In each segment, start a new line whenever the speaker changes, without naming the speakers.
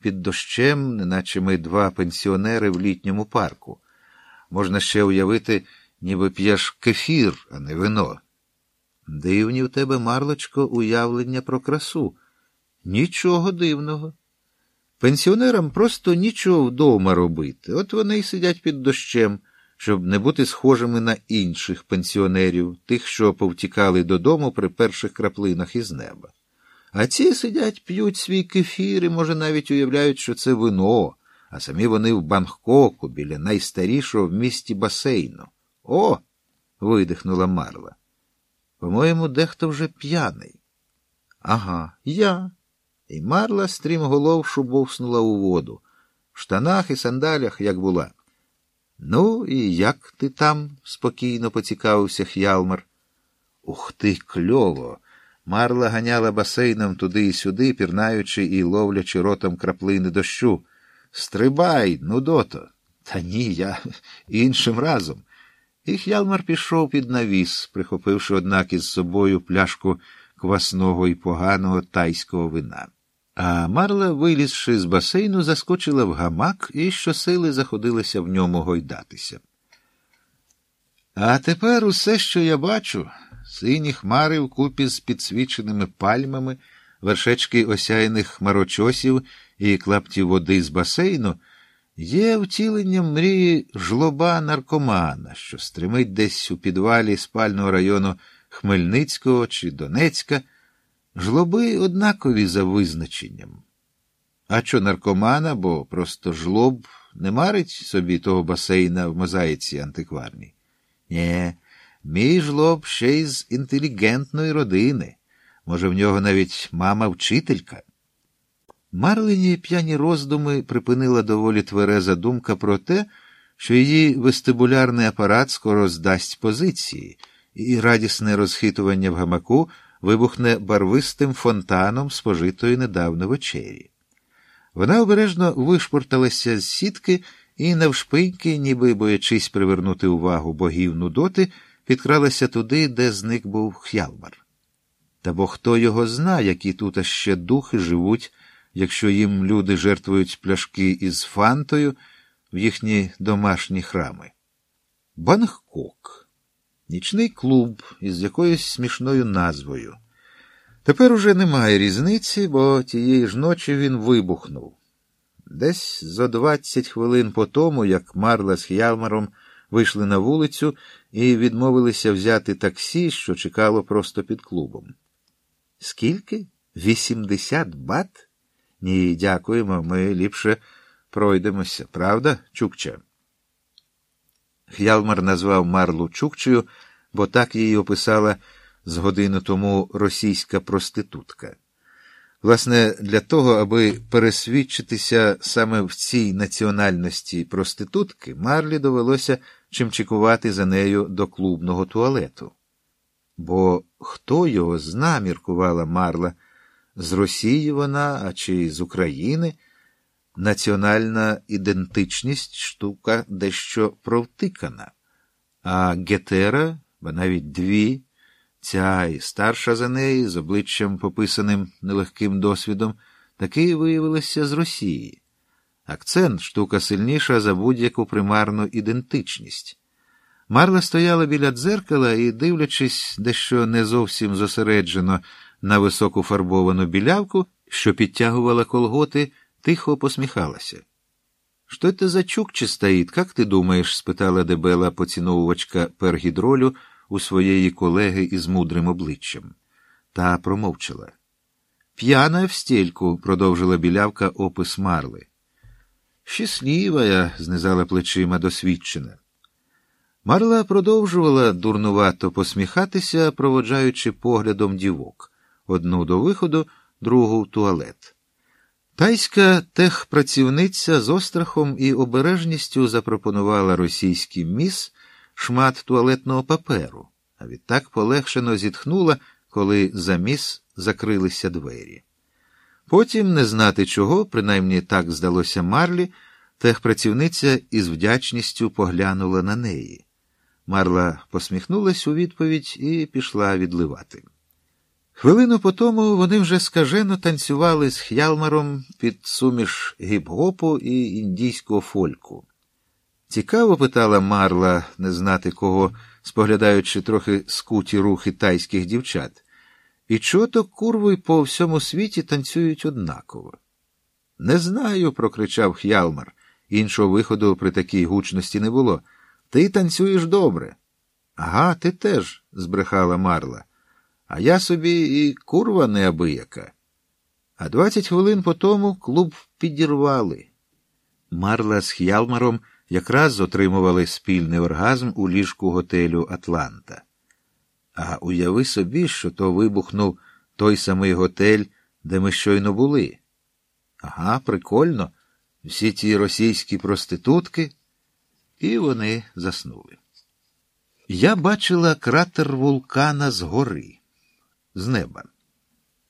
під дощем, неначе ми два пенсіонери в літньому парку. Можна ще уявити, ніби п'єш кефір, а не вино. Дивні в тебе, Марлочко, уявлення про красу. Нічого дивного. Пенсіонерам просто нічого вдома робити. От вони й сидять під дощем, щоб не бути схожими на інших пенсіонерів, тих, що повтікали додому при перших краплинах із неба. А ці сидять, п'ють свій кефір і, може, навіть уявляють, що це вино, а самі вони в Бангкоку біля найстарішого в місті басейну. О! видихнула Марла. По-моєму, дехто вже п'яний. Ага, я. І Марла стрімголов шубовснула у воду, в штанах і сандалях, як була. Ну, і як ти там? спокійно поцікавився Х'ялмар. Ух ти, кльово. Марла ганяла басейном туди і сюди, пірнаючи і ловлячи ротом краплини дощу. Стрибай, нудото. Та ні, я іншим разом. І Х'ялмар пішов під навіс, прихопивши, однак, із собою пляшку квасного і поганого тайського вина. А Марла, вилізши з басейну, заскочила в гамак і щосили заходилася в ньому гойдатися. А тепер усе, що я бачу, сині хмари вкупі з підсвіченими пальмами, вершечки осяяних хмарочосів і клапті води з басейну, є втіленням мрії жлоба наркомана, що стримить десь у підвалі спального району Хмельницького чи Донецька. Жлоби однакові за визначенням. А що наркомана, бо просто жлоб не марить собі того басейна в мозаїці антикварній? Нє, мій жлоб ще й з інтелігентної родини. Може, в нього навіть мама вчителька. Марлині п'яні роздуми припинила доволі твереза думка про те, що її вестибулярний апарат скоро здасть позиції, і радісне розхитування в гамаку вибухне барвистим фонтаном спожитої недавно вечері. Вона обережно вишпорталася з сітки і, навшпиньки, ніби боячись привернути увагу богів Нудоти, підкралася туди, де зник був х'ялмар. Та бо хто його зна, які тут ще духи живуть, якщо їм люди жертвують пляшки із фантою в їхні домашні храми. Бангкок. Нічний клуб із якоюсь смішною назвою. Тепер уже немає різниці, бо тієї ж ночі він вибухнув. Десь зо двадцять хвилин по тому, як Марла з Х'ялмаром вийшли на вулицю і відмовилися взяти таксі, що чекало просто під клубом. Скільки? Вісімдесят бат? Ні, дякуємо, ми ліпше пройдемося, правда, Чукча? Х'ялмар назвав Марлу Чукчею, бо так її описала з годину тому російська проститутка. Власне, для того, аби пересвідчитися саме в цій національності проститутки, Марлі довелося чимчикувати за нею до клубного туалету. Бо хто його зна, міркувала Марла, з Росії вона, а чи з України? Національна ідентичність штука дещо провтикана, а Гетера, бо навіть дві, ця і старша за неї, з обличчям пописаним нелегким досвідом, таки виявилася з Росії. Акцент штука сильніша за будь-яку примарну ідентичність. Марла стояла біля дзеркала і, дивлячись, дещо не зовсім зосереджено на високу фарбовану білявку, що підтягувала колготи, тихо посміхалася. Що це за чукче стоїть, як ти думаєш? спитала дебела поціновувачка пергідролю у своєї колеги із мудрим обличчям. Та промовчала. П'яна в стільку, продовжила білявка опис Марли. Щаслівая, знизала плечима досвідчена. Марла продовжувала дурнувато посміхатися, проводжаючи поглядом дівок одну до виходу, другу в туалет. Тайська техпрацівниця з острахом і обережністю запропонувала російський міс шмат туалетного паперу, а відтак полегшено зітхнула, коли за міс закрилися двері. Потім, не знати чого, принаймні так здалося Марлі, техпрацівниця із вдячністю поглянула на неї. Марла посміхнулась у відповідь і пішла відливати. Хвилину по тому вони вже скажено танцювали з х'ялмаром під суміш гіп-гопу і індійського фольку. Цікаво питала Марла не знати кого, споглядаючи трохи скуті рухи тайських дівчат. І чого то курви по всьому світі танцюють однаково? Не знаю, прокричав Х'ялмар. Іншого виходу при такій гучності не було. Ти танцюєш добре. Ага, ти теж, збрехала Марла. А я собі і курва неабияка. А двадцять хвилин по тому клуб підірвали. Марла з Х'ялмаром якраз отримували спільний оргазм у ліжку готелю Атланта. А уяви собі, що то вибухнув той самий готель, де ми щойно були. Ага, прикольно. Всі ті російські проститутки, і вони заснули. Я бачила кратер вулкана згори, з неба.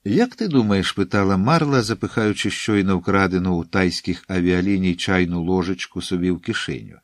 Як ти думаєш, питала Марла, запихаючи щойно вкрадену у тайських авіаліній чайну ложечку собі в кишеню.